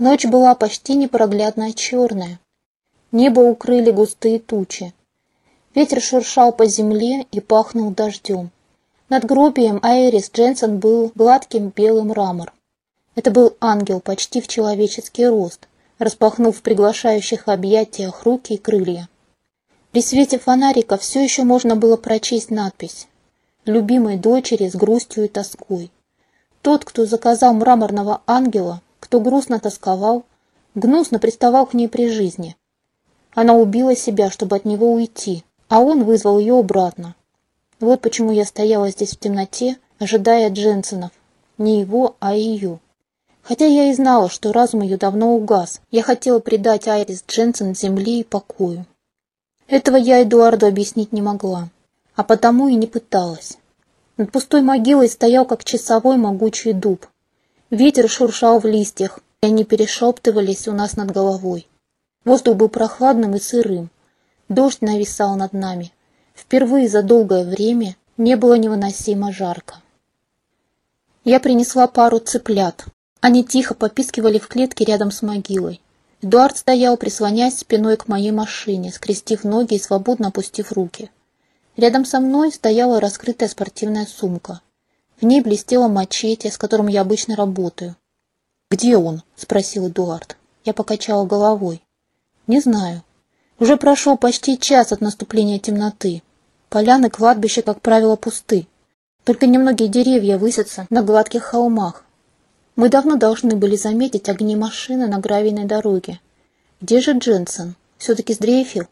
Ночь была почти непроглядно черная. Небо укрыли густые тучи. Ветер шуршал по земле и пахнул дождем. Над гробием Айрис Дженсен был гладким белым мрамор. Это был ангел почти в человеческий рост, распахнув в приглашающих объятиях руки и крылья. При свете фонарика все еще можно было прочесть надпись «Любимой дочери с грустью и тоской». Тот, кто заказал мраморного ангела, кто грустно тосковал, гнусно приставал к ней при жизни. Она убила себя, чтобы от него уйти, а он вызвал ее обратно. Вот почему я стояла здесь в темноте, ожидая Дженсенов. Не его, а ее. Хотя я и знала, что разум ее давно угас, я хотела предать Айрис Дженсен земле и покою. Этого я Эдуарду объяснить не могла, а потому и не пыталась. Над пустой могилой стоял, как часовой, могучий дуб. Ветер шуршал в листьях, и они перешептывались у нас над головой. Воздух был прохладным и сырым. Дождь нависал над нами. Впервые за долгое время не было невыносимо жарко. Я принесла пару цыплят. Они тихо попискивали в клетке рядом с могилой. Эдуард стоял, прислонясь спиной к моей машине, скрестив ноги и свободно опустив руки. Рядом со мной стояла раскрытая спортивная сумка. В ней блестела мачете, с которым я обычно работаю. «Где он?» – спросил Эдуард. Я покачала головой. «Не знаю. Уже прошел почти час от наступления темноты. Поляны кладбища, как правило, пусты. Только немногие деревья высятся на гладких холмах, мы давно должны были заметить огни машины на гравийной дороге. Где же Дженсен? Все-таки сдрейфил?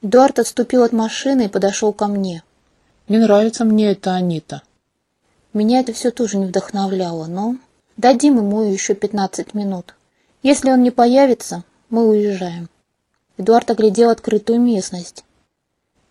Эдуард отступил от машины и подошел ко мне. Не нравится мне эта Анита. Меня это все тоже не вдохновляло, но... Дадим ему еще пятнадцать минут. Если он не появится, мы уезжаем. Эдуард оглядел открытую местность.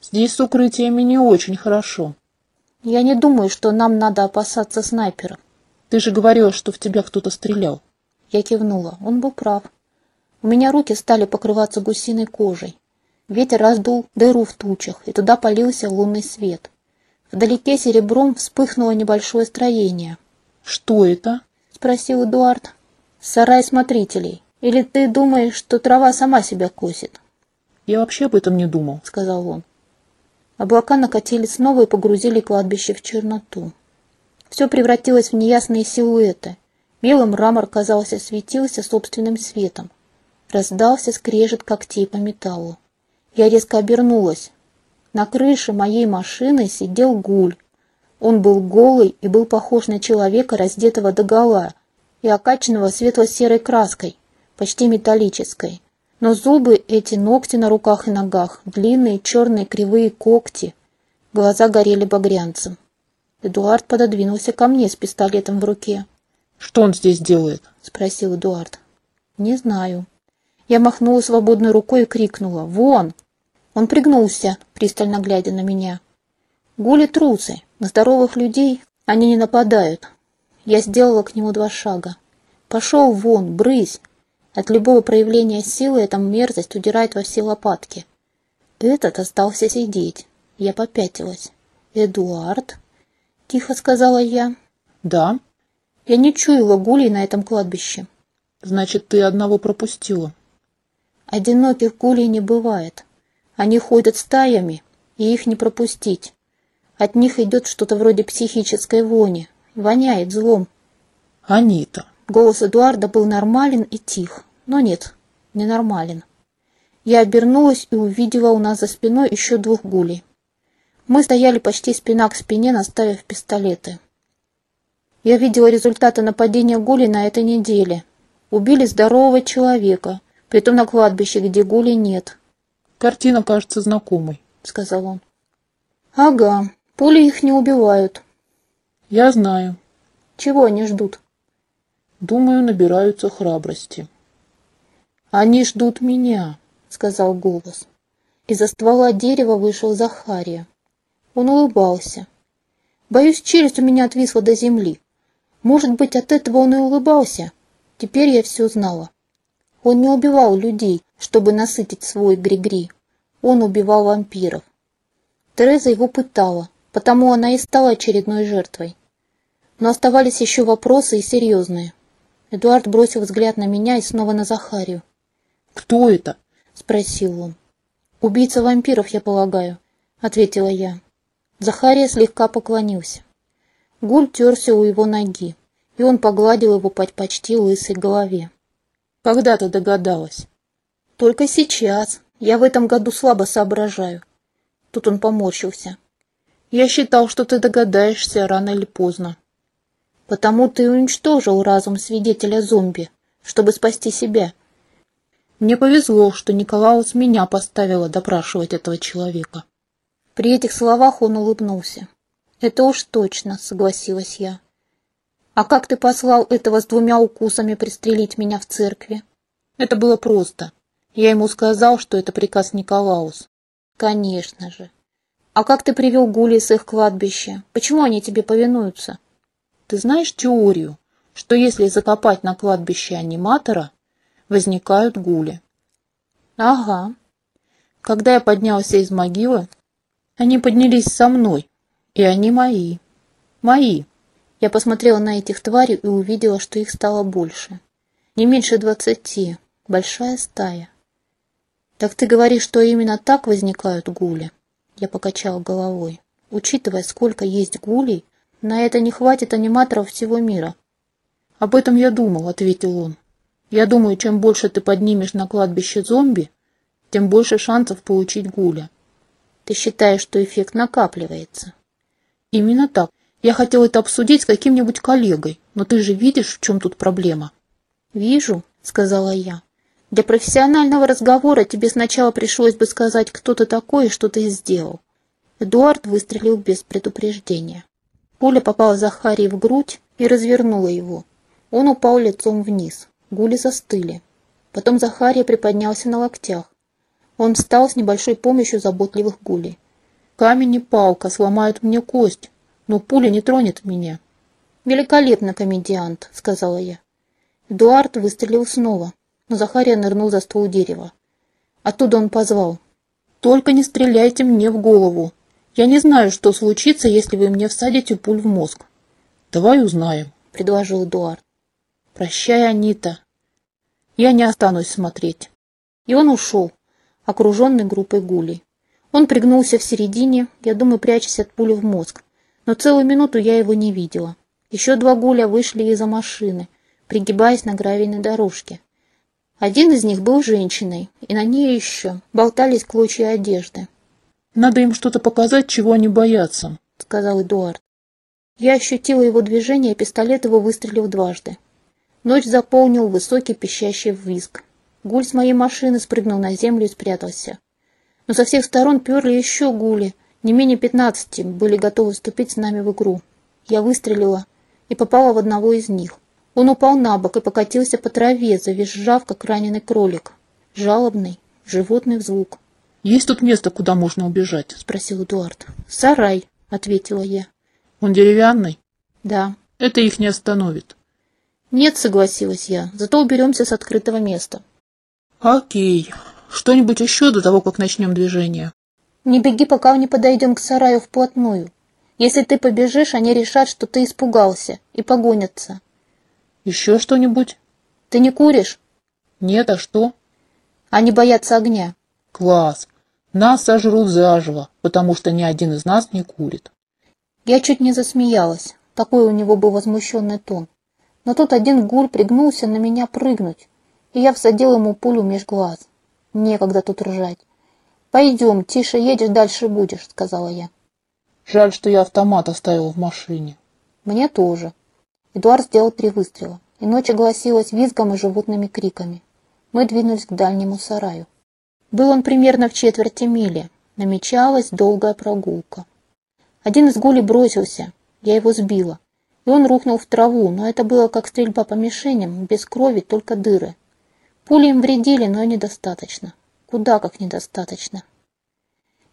Здесь с укрытиями не очень хорошо. Я не думаю, что нам надо опасаться снайпера. Ты же говорил, что в тебя кто-то стрелял. Я кивнула. Он был прав. У меня руки стали покрываться гусиной кожей. Ветер раздул дыру в тучах, и туда полился лунный свет. Вдалеке серебром вспыхнуло небольшое строение. «Что это?» — спросил Эдуард. «Сарай смотрителей. Или ты думаешь, что трава сама себя косит?» «Я вообще об этом не думал», — сказал он. Облака накатили снова и погрузили кладбище в черноту. Все превратилось в неясные силуэты. Белый мрамор, казалось, осветился собственным светом. Раздался скрежет когтей по металлу. Я резко обернулась. На крыше моей машины сидел гуль. Он был голый и был похож на человека, раздетого догола и окачанного светло-серой краской, почти металлической. Но зубы эти, ногти на руках и ногах, длинные черные кривые когти, глаза горели багрянцем. Эдуард пододвинулся ко мне с пистолетом в руке. «Что он здесь делает?» — спросил Эдуард. «Не знаю». Я махнула свободной рукой и крикнула «Вон!». Он пригнулся, пристально глядя на меня. «Гули трусы. На здоровых людей они не нападают». Я сделала к нему два шага. «Пошел вон, брысь!» От любого проявления силы эта мерзость удирает во все лопатки. Этот остался сидеть. Я попятилась. «Эдуард?» — тихо сказала я. «Да». «Я не чуяла гулей на этом кладбище». «Значит, ты одного пропустила». «Одиноких гулей не бывает. Они ходят стаями, и их не пропустить. От них идет что-то вроде психической вони, воняет злом». «Анита». Голос Эдуарда был нормален и тих, но нет, ненормален. Я обернулась и увидела у нас за спиной еще двух гулей. Мы стояли почти спина к спине, наставив пистолеты. Я видела результаты нападения Гули на этой неделе. Убили здорового человека, притом на кладбище, где Гули нет. «Картина кажется знакомой», — сказал он. «Ага, пули их не убивают». «Я знаю». «Чего они ждут?» «Думаю, набираются храбрости». «Они ждут меня», — сказал голос. Из-за ствола дерева вышел Захария. Он улыбался. Боюсь, челюсть у меня отвисла до земли. Может быть, от этого он и улыбался. Теперь я все знала. Он не убивал людей, чтобы насытить свой григри. Он убивал вампиров. Тереза его пытала, потому она и стала очередной жертвой. Но оставались еще вопросы и серьезные. Эдуард бросил взгляд на меня и снова на Захарию. «Кто это?» — спросил он. «Убийца вампиров, я полагаю», — ответила я. Захария слегка поклонился. Гуль терся у его ноги, и он погладил его по почти лысой голове. «Когда ты догадалась?» «Только сейчас. Я в этом году слабо соображаю». Тут он поморщился. «Я считал, что ты догадаешься рано или поздно». «Потому ты уничтожил разум свидетеля зомби, чтобы спасти себя». Мне повезло, что Николаус меня поставила допрашивать этого человека. При этих словах он улыбнулся. «Это уж точно», — согласилась я. «А как ты послал этого с двумя укусами пристрелить меня в церкви?» «Это было просто. Я ему сказал, что это приказ Николаус». «Конечно же. А как ты привел гули с их кладбища? Почему они тебе повинуются?» «Ты знаешь теорию, что если закопать на кладбище аниматора, возникают гули?» «Ага». Когда я поднялся из могилы, они поднялись со мной, и они мои. Мои. Я посмотрела на этих тварей и увидела, что их стало больше. Не меньше двадцати. Большая стая. Так ты говоришь, что именно так возникают гули? Я покачала головой. Учитывая, сколько есть гулей, на это не хватит аниматоров всего мира. Об этом я думал, ответил он. Я думаю, чем больше ты поднимешь на кладбище зомби, тем больше шансов получить гуля. Ты считаешь, что эффект накапливается? Именно так. Я хотел это обсудить с каким-нибудь коллегой, но ты же видишь, в чем тут проблема. Вижу, сказала я. Для профессионального разговора тебе сначала пришлось бы сказать, кто ты такой и что ты сделал. Эдуард выстрелил без предупреждения. Пуля попала Захарии в грудь и развернула его. Он упал лицом вниз. Гули застыли. Потом Захария приподнялся на локтях. Он встал с небольшой помощью заботливых гулей. «Камень и палка сломают мне кость, но пуля не тронет меня». «Великолепно, комедиант», — сказала я. Эдуард выстрелил снова, но Захария нырнул за ствол дерева. Оттуда он позвал. «Только не стреляйте мне в голову. Я не знаю, что случится, если вы мне всадите пуль в мозг». «Давай узнаем», — предложил Эдуард. «Прощай, Анита. Я не останусь смотреть». И он ушел, окруженный группой гулей. Он пригнулся в середине, я думаю, прячась от пули в мозг. Но целую минуту я его не видела. Еще два гуля вышли из-за машины, пригибаясь на гравийной дорожке. Один из них был женщиной, и на ней еще болтались клочья одежды. «Надо им что-то показать, чего они боятся», — сказал Эдуард. Я ощутила его движение, и пистолет его выстрелил дважды. Ночь заполнил высокий пищащий визг. Гуль с моей машины спрыгнул на землю и спрятался. Но со всех сторон перли еще гули, не менее пятнадцати, были готовы вступить с нами в игру. Я выстрелила и попала в одного из них. Он упал на бок и покатился по траве, завизжав, как раненый кролик. Жалобный, животный звук. «Есть тут место, куда можно убежать?» — спросил Эдуард. «Сарай», — ответила я. «Он деревянный?» «Да». «Это их не остановит». «Нет», — согласилась я, — «зато уберемся с открытого места». «Окей. Что-нибудь еще до того, как начнем движение?» «Не беги, пока не подойдем к сараю вплотную. Если ты побежишь, они решат, что ты испугался, и погонятся». «Еще что-нибудь?» «Ты не куришь?» «Нет, а что?» «Они боятся огня». «Класс. Нас сожрут заживо, потому что ни один из нас не курит». Я чуть не засмеялась. Такой у него был возмущенный тон. Но тут один гуль пригнулся на меня прыгнуть, и я всадил ему пулю меж глаз. Некогда тут ржать. «Пойдем, тише едешь, дальше будешь», — сказала я. «Жаль, что я автомат оставил в машине». «Мне тоже». Эдуард сделал три выстрела, и ночь огласилась визгом и животными криками. Мы двинулись к дальнему сараю. Был он примерно в четверти мили. Намечалась долгая прогулка. Один из гулей бросился, я его сбила, и он рухнул в траву, но это было как стрельба по мишеням, без крови, только дыры. Пули им вредили, но недостаточно. Куда как недостаточно.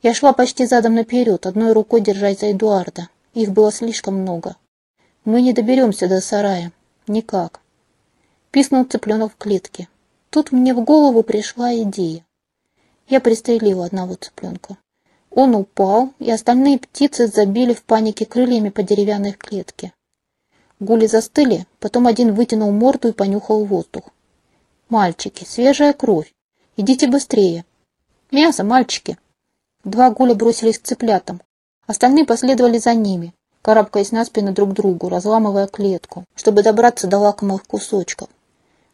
Я шла почти задом наперед, одной рукой держась за Эдуарда. Их было слишком много. Мы не доберемся до сарая. Никак. Писнул цыпленок в клетке. Тут мне в голову пришла идея. Я пристрелила одного цыпленка. Он упал, и остальные птицы забили в панике крыльями по деревянной клетке. Гули застыли, потом один вытянул морду и понюхал воздух. «Мальчики, свежая кровь! Идите быстрее!» «Мясо, мальчики!» Два гуля бросились к цыплятам. Остальные последовали за ними, карабкаясь на спину друг другу, разламывая клетку, чтобы добраться до лакомых кусочков.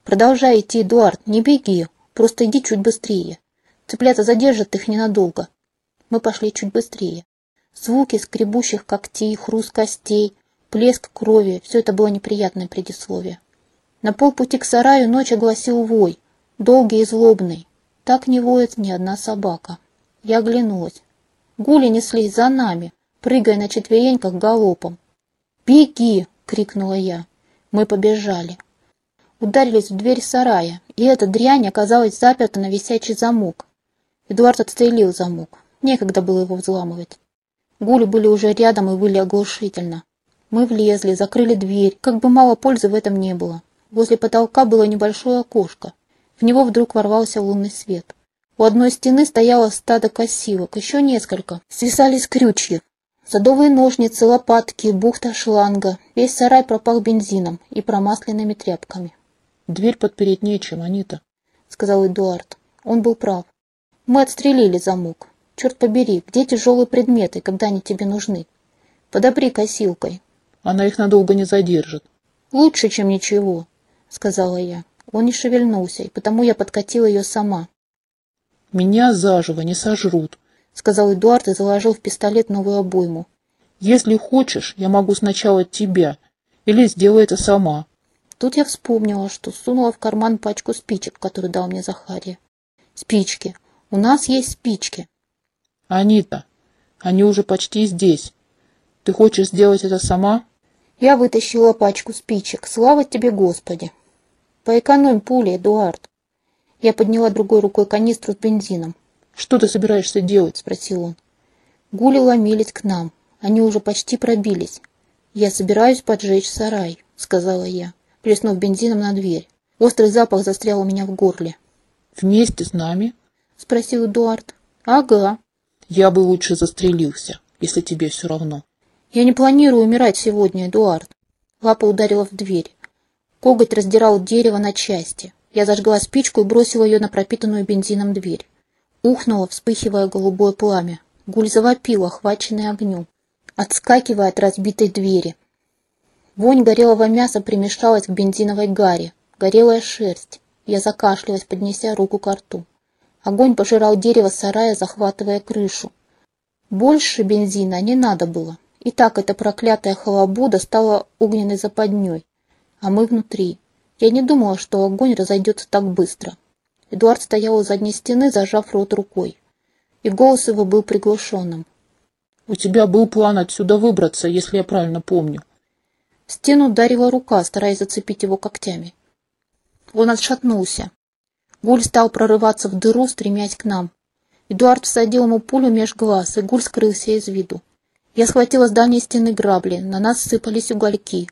«Продолжай идти, Эдуард, не беги, просто иди чуть быстрее. Цыплята задержат их ненадолго». Мы пошли чуть быстрее. Звуки скребущих когтей, хруст костей, плеск крови — все это было неприятное предисловие. На полпути к сараю ночь огласил вой, долгий и злобный. Так не воет ни одна собака. Я оглянулась. Гули неслись за нами, прыгая на четвереньках галопом. «Беги!» — крикнула я. Мы побежали. Ударились в дверь сарая, и эта дрянь оказалась заперта на висячий замок. Эдуард отстрелил замок. Некогда было его взламывать. Гули были уже рядом и выли оглушительно. Мы влезли, закрыли дверь, как бы мало пользы в этом не было. Возле потолка было небольшое окошко. В него вдруг ворвался лунный свет. У одной стены стояло стадо косилок, еще несколько. Свисали с крючьев. Садовые ножницы, лопатки, бухта шланга. Весь сарай пропал бензином и промасленными тряпками. «Дверь подпереть нечем, Анита», — сказал Эдуард. Он был прав. Мы отстрелили замок. Черт побери, где тяжелые предметы, когда они тебе нужны? Подопри косилкой. Она их надолго не задержит. Лучше, чем ничего, сказала я. Он не шевельнулся, и потому я подкатила ее сама. Меня заживо не сожрут, сказал Эдуард и заложил в пистолет новую обойму. «Если хочешь, я могу сначала тебя, или сделай это сама». Тут я вспомнила, что сунула в карман пачку спичек, которую дал мне Захария. «Спички. У нас есть спички». «Анита, они уже почти здесь. Ты хочешь сделать это сама?» Я вытащила пачку спичек. Слава тебе, Господи! Поэкономь пули, Эдуард. Я подняла другой рукой канистру с бензином. «Что ты собираешься делать?» — спросил он. Гули ломились к нам. Они уже почти пробились. «Я собираюсь поджечь сарай», — сказала я, плеснув бензином на дверь. Острый запах застрял у меня в горле. «Вместе с нами?» — спросил Эдуард. «Ага». «Я бы лучше застрелился, если тебе все равно». «Я не планирую умирать сегодня, Эдуард». Лапа ударила в дверь. Коготь раздирал дерево на части. Я зажгла спичку и бросила ее на пропитанную бензином дверь. Ухнуло, вспыхивая голубое пламя. Гуль завопил, охваченный огнем, отскакивая от разбитой двери. Вонь горелого мяса примешалась к бензиновой гаре. Горелая шерсть. Я закашлялась, поднеся руку к рту. Огонь пожирал дерево сарая, захватывая крышу. Больше бензина не надо было. И так эта проклятая халабуда стала огненной западней. А мы внутри. Я не думала, что огонь разойдется так быстро. Эдуард стоял у задней стены, зажав рот рукой. И голос его был приглушенным. «У тебя был план отсюда выбраться, если я правильно помню». В стену ударила рука, стараясь зацепить его когтями. Он отшатнулся. Гуль стал прорываться в дыру, стремясь к нам. Эдуард всадил ему пулю меж глаз, и Гуль скрылся из виду. Я схватила с дальней стены грабли, на нас сыпались угольки.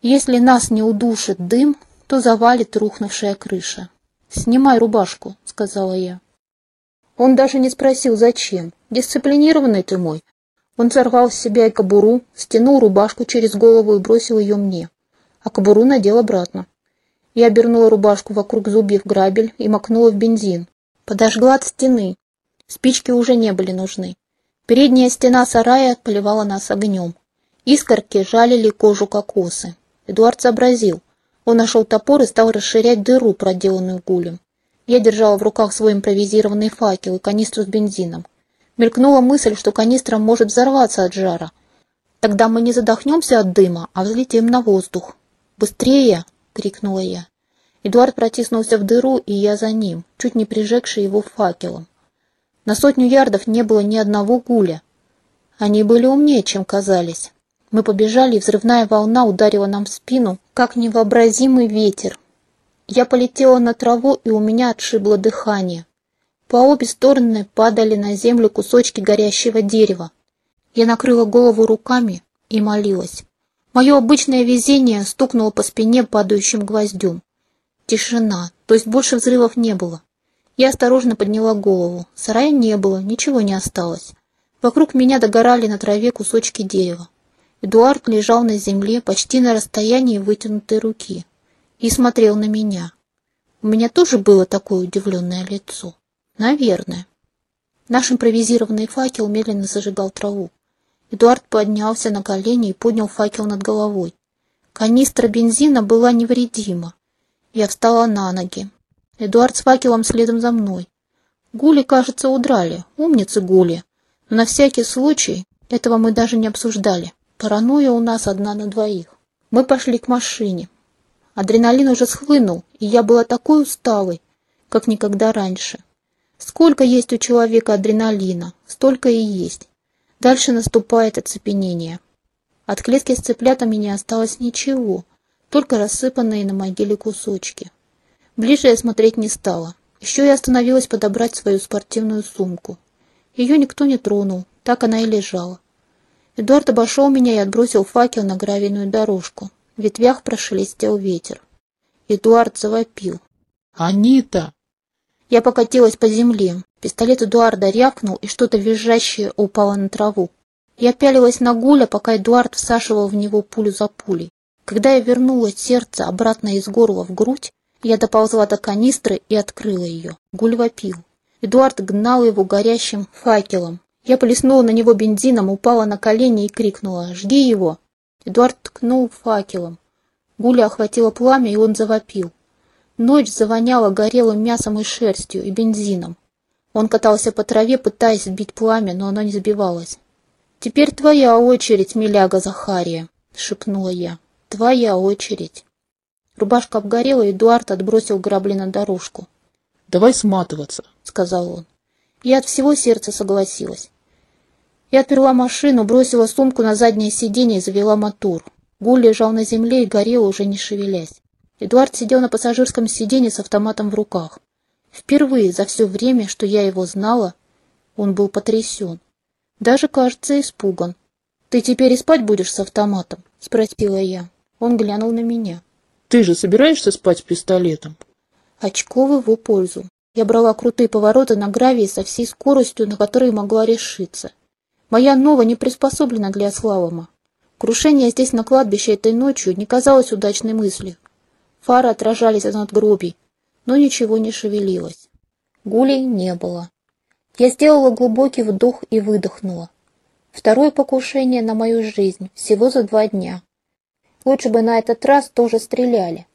Если нас не удушит дым, то завалит рухнувшая крыша. «Снимай рубашку», — сказала я. Он даже не спросил, зачем. Дисциплинированный ты мой. Он сорвал с себя и кобуру, стянул рубашку через голову и бросил ее мне. А кобуру надел обратно. Я обернула рубашку вокруг зубьев грабель и макнула в бензин. Подожгла от стены. Спички уже не были нужны. Передняя стена сарая поливала нас огнем. Искорки жалили кожу кокосы. Эдуард сообразил. Он нашел топор и стал расширять дыру, проделанную гулем. Я держала в руках свой импровизированный факел и канистру с бензином. Мелькнула мысль, что канистра может взорваться от жара. Тогда мы не задохнемся от дыма, а взлетим на воздух. «Быстрее!» — крикнула я. Эдуард протиснулся в дыру, и я за ним, чуть не прижегший его факелом. На сотню ярдов не было ни одного гуля. Они были умнее, чем казались. Мы побежали, и взрывная волна ударила нам в спину, как невообразимый ветер. Я полетела на траву, и у меня отшибло дыхание. По обе стороны падали на землю кусочки горящего дерева. Я накрыла голову руками и молилась. Мое обычное везение стукнуло по спине падающим гвоздем. Тишина, то есть больше взрывов не было. Я осторожно подняла голову. Сарая не было, ничего не осталось. Вокруг меня догорали на траве кусочки дерева. Эдуард лежал на земле почти на расстоянии вытянутой руки и смотрел на меня. У меня тоже было такое удивленное лицо. Наверное. Наш импровизированный факел медленно зажигал траву. Эдуард поднялся на колени и поднял факел над головой. Канистра бензина была невредима. Я встала на ноги. Эдуард с факелом следом за мной. Гули, кажется, удрали. Умницы Гули. Но на всякий случай этого мы даже не обсуждали. Паранойя у нас одна на двоих. Мы пошли к машине. Адреналин уже схлынул, и я была такой усталой, как никогда раньше. Сколько есть у человека адреналина, столько и есть. Дальше наступает оцепенение. От клетки с цыплятами не осталось ничего, только рассыпанные на могиле кусочки. Ближе я смотреть не стала. Еще я остановилась подобрать свою спортивную сумку. Ее никто не тронул, так она и лежала. Эдуард обошел меня и отбросил факел на гравийную дорожку. В ветвях прошелестел ветер. Эдуард завопил. «Анита!» Я покатилась по земле. Пистолет Эдуарда рявкнул, и что-то визжащее упало на траву. Я пялилась на Гуля, пока Эдуард всашивал в него пулю за пулей. Когда я вернула сердце обратно из горла в грудь, я доползла до канистры и открыла ее. Гуль вопил. Эдуард гнал его горящим факелом. Я полиснула на него бензином, упала на колени и крикнула «Жги его!». Эдуард ткнул факелом. Гуля охватило пламя, и он завопил. Ночь завоняла горелым мясом и шерстью, и бензином. Он катался по траве, пытаясь сбить пламя, но оно не сбивалось. «Теперь твоя очередь, миляга Захария», — шепнула я. «Твоя очередь». Рубашка обгорела, и Эдуард отбросил грабли на дорожку. «Давай сматываться», — сказал он. Я от всего сердца согласилась. Я отперла машину, бросила сумку на заднее сиденье и завела мотор. Гуль лежал на земле и горел, уже не шевелясь. Эдуард сидел на пассажирском сиденье с автоматом в руках. Впервые за все время, что я его знала, он был потрясен. Даже, кажется, испуган. «Ты теперь и спать будешь с автоматом?» — спросила я. Он глянул на меня. «Ты же собираешься спать с пистолетом?» Очко в его пользу. Я брала крутые повороты на гравии со всей скоростью, на которой могла решиться. Моя нова не приспособлена для слалома. Крушение здесь на кладбище этой ночью не казалось удачной мыслью. Фары отражались от надгробий, но ничего не шевелилось. Гулей не было. Я сделала глубокий вдох и выдохнула. Второе покушение на мою жизнь всего за два дня. Лучше бы на этот раз тоже стреляли.